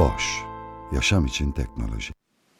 Boş, yaşam için teknoloji.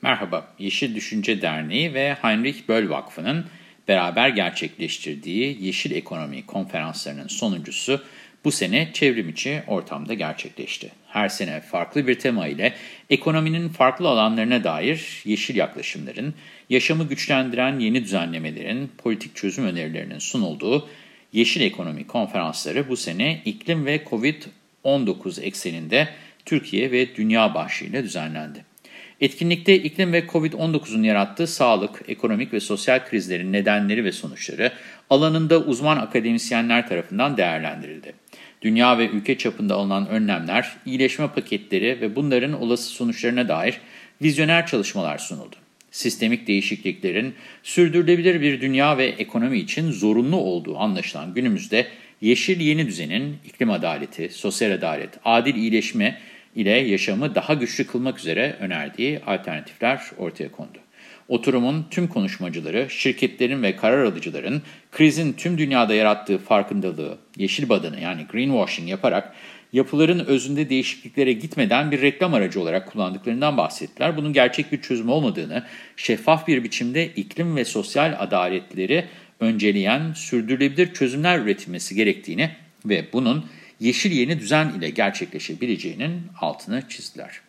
Merhaba, Yeşil Düşünce Derneği ve Heinrich Böll Vakfı'nın beraber gerçekleştirdiği Yeşil Ekonomi konferanslarının sonuncusu bu sene çevrim içi ortamda gerçekleşti. Her sene farklı bir tema ile ekonominin farklı alanlarına dair yeşil yaklaşımların, yaşamı güçlendiren yeni düzenlemelerin, politik çözüm önerilerinin sunulduğu Yeşil Ekonomi konferansları bu sene iklim ve COVID-19 ekseninde Türkiye ve dünya başlığıyla düzenlendi. Etkinlikte iklim ve COVID-19'un yarattığı sağlık, ekonomik ve sosyal krizlerin nedenleri ve sonuçları alanında uzman akademisyenler tarafından değerlendirildi. Dünya ve ülke çapında alınan önlemler, iyileşme paketleri ve bunların olası sonuçlarına dair vizyoner çalışmalar sunuldu. Sistemik değişikliklerin sürdürülebilir bir dünya ve ekonomi için zorunlu olduğu anlaşılan günümüzde yeşil yeni düzenin iklim adaleti, sosyal adalet, adil iyileşme ile yaşamı daha güçlü kılmak üzere önerdiği alternatifler ortaya kondu. Oturumun tüm konuşmacıları, şirketlerin ve karar alıcıların krizin tüm dünyada yarattığı farkındalığı, yeşil badını yani greenwashing yaparak yapıların özünde değişikliklere gitmeden bir reklam aracı olarak kullandıklarından bahsettiler. Bunun gerçek bir çözüm olmadığını, şeffaf bir biçimde iklim ve sosyal adaletleri önceleyen sürdürülebilir çözümler üretilmesi gerektiğini ve bunun yeşil yeni düzen ile gerçekleşebileceğinin altını çizdiler.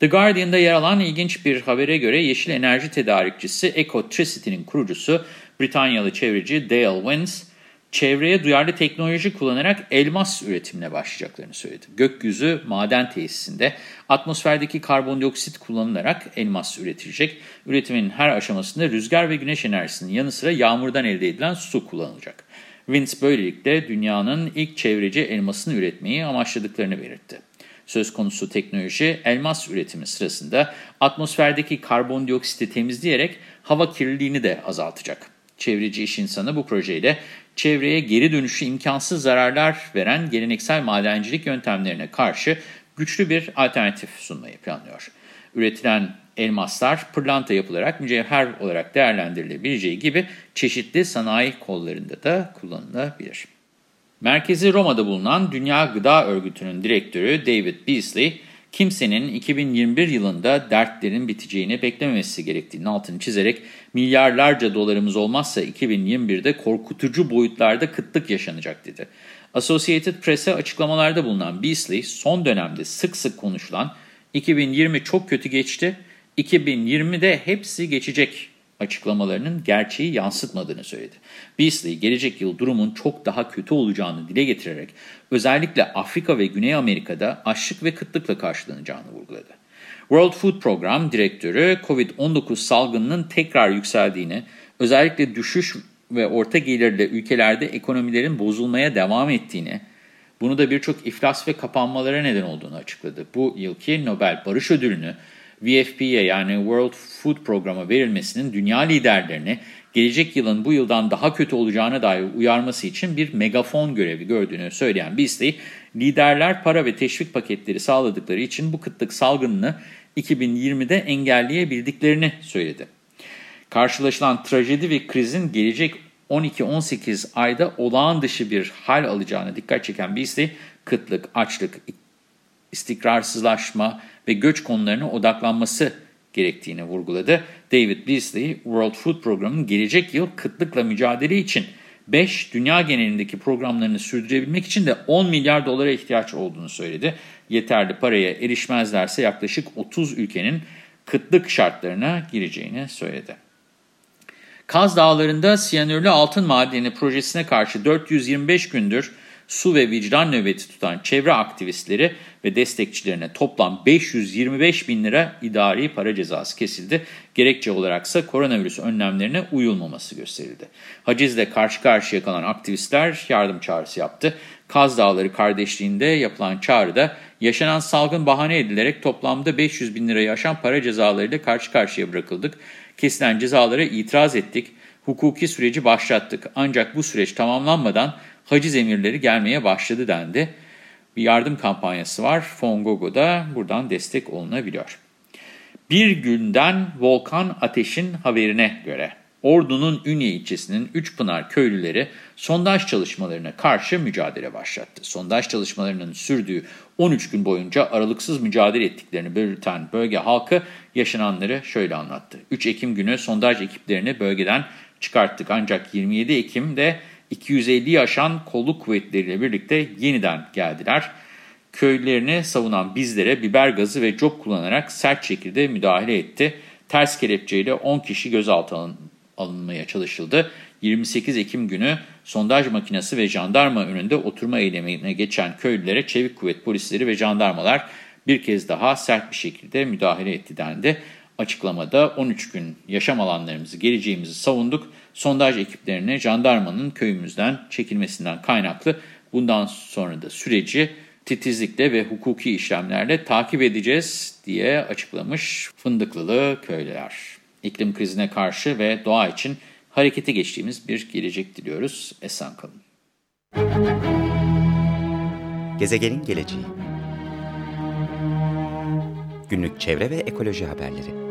The Guardian'da yer alan ilginç bir habere göre yeşil enerji tedarikçisi Ecotricity'nin kurucusu Britanyalı çevreci Dale Wins, çevreye duyarlı teknoloji kullanarak elmas üretimine başlayacaklarını söyledi. Gökyüzü maden tesisinde atmosferdeki karbondioksit kullanılarak elmas üretilecek. Üretimin her aşamasında rüzgar ve güneş enerjisinin yanı sıra yağmurdan elde edilen su kullanılacak. Vince böylelikle dünyanın ilk çevreci elmasını üretmeyi amaçladıklarını belirtti. Söz konusu teknoloji elmas üretimi sırasında atmosferdeki karbondioksiti temizleyerek hava kirliliğini de azaltacak. Çevreci iş insanı bu projeyle çevreye geri dönüşü imkansız zararlar veren geleneksel madencilik yöntemlerine karşı güçlü bir alternatif sunmayı planlıyor. Üretilen elmaslar pırlanta yapılarak mücevher olarak değerlendirilebileceği gibi çeşitli sanayi kollarında da kullanılabilir. Merkezi Roma'da bulunan Dünya Gıda Örgütü'nün direktörü David Beasley, kimsenin 2021 yılında dertlerin biteceğini beklememesi gerektiğini altını çizerek milyarlarca dolarımız olmazsa 2021'de korkutucu boyutlarda kıtlık yaşanacak dedi. Associated Press'e açıklamalarda bulunan Beasley, son dönemde sık sık konuşulan 2020 çok kötü geçti, 2020'de hepsi geçecek açıklamalarının gerçeği yansıtmadığını söyledi. Beasley, gelecek yıl durumun çok daha kötü olacağını dile getirerek özellikle Afrika ve Güney Amerika'da açlık ve kıtlıkla karşılanacağını vurguladı. World Food Program direktörü COVID-19 salgınının tekrar yükseldiğini, özellikle düşüş ve orta gelirli ülkelerde ekonomilerin bozulmaya devam ettiğini, bunu da birçok iflas ve kapanmalara neden olduğunu açıkladı. Bu yılki Nobel Barış Ödülünü WFP'ye yani World Food Program'a verilmesinin dünya liderlerini gelecek yılın bu yıldan daha kötü olacağına dair uyarması için bir megafon görevi gördüğünü söyleyen Beasley, liderler para ve teşvik paketleri sağladıkları için bu kıtlık salgınını 2020'de engelleyebildiklerini söyledi. Karşılaşılan trajedi ve krizin gelecek 12-18 ayda olağan dışı bir hal alacağına dikkat çeken Beasley, kıtlık, açlık, istikrarsızlaşma ve göç konularına odaklanması gerektiğini vurguladı. David Beasley, World Food Programı'nın gelecek yıl kıtlıkla mücadele için 5 dünya genelindeki programlarını sürdürebilmek için de 10 milyar dolara ihtiyaç olduğunu söyledi. Yeterli paraya erişmezlerse yaklaşık 30 ülkenin kıtlık şartlarına gireceğini söyledi. Kaz Dağları'nda siyanürlü altın madeni projesine karşı 425 gündür su ve vicdan nöbeti tutan çevre aktivistleri ve destekçilerine toplam 525 bin lira idari para cezası kesildi. Gerekçe olaraksa koronavirüs önlemlerine uyulmaması gösterildi. Hacizle karşı karşıya kalan aktivistler yardım çağrısı yaptı. Kaz Dağları kardeşliğinde yapılan çağrıda yaşanan salgın bahane edilerek toplamda 500 bin lirayı aşan para cezalarıyla karşı karşıya bırakıldık. Kesilen cezalara itiraz ettik. Hukuki süreci başlattık. Ancak bu süreç tamamlanmadan haciz emirleri gelmeye başladı dendi. Bir yardım kampanyası var. Fongogo'da buradan destek olunabiliyor. Bir günden Volkan Ateş'in haberine göre Ordu'nun Ünye ilçesinin Üçpınar köylüleri sondaj çalışmalarına karşı mücadele başlattı. Sondaj çalışmalarının sürdüğü 13 gün boyunca aralıksız mücadele ettiklerini belirten bölge halkı yaşananları şöyle anlattı. 3 Ekim günü sondaj ekiplerini bölgeden çıkarttık ancak 27 Ekim'de 250'yi aşan kolluk kuvvetleriyle birlikte yeniden geldiler. Köylerini savunan bizlere biber gazı ve cop kullanarak sert şekilde müdahale etti. Ters kelepçeyle 10 kişi gözaltına alınmaya çalışıldı. 28 Ekim günü sondaj makinesi ve jandarma önünde oturma eylemine geçen köylülere çevik kuvvet polisleri ve jandarmalar bir kez daha sert bir şekilde müdahale etti dendi. Açıklamada 13 gün yaşam alanlarımızı, geleceğimizi savunduk. Sondaj ekiplerine jandarmanın köyümüzden çekilmesinden kaynaklı bundan sonra da süreci titizlikle ve hukuki işlemlerle takip edeceğiz diye açıklamış Fındıklılı köylüler. İklim krizine karşı ve doğa için harekete geçtiğimiz bir gelecek diliyoruz. Esen kalın. Gezegenin geleceği Günlük çevre ve ekoloji haberleri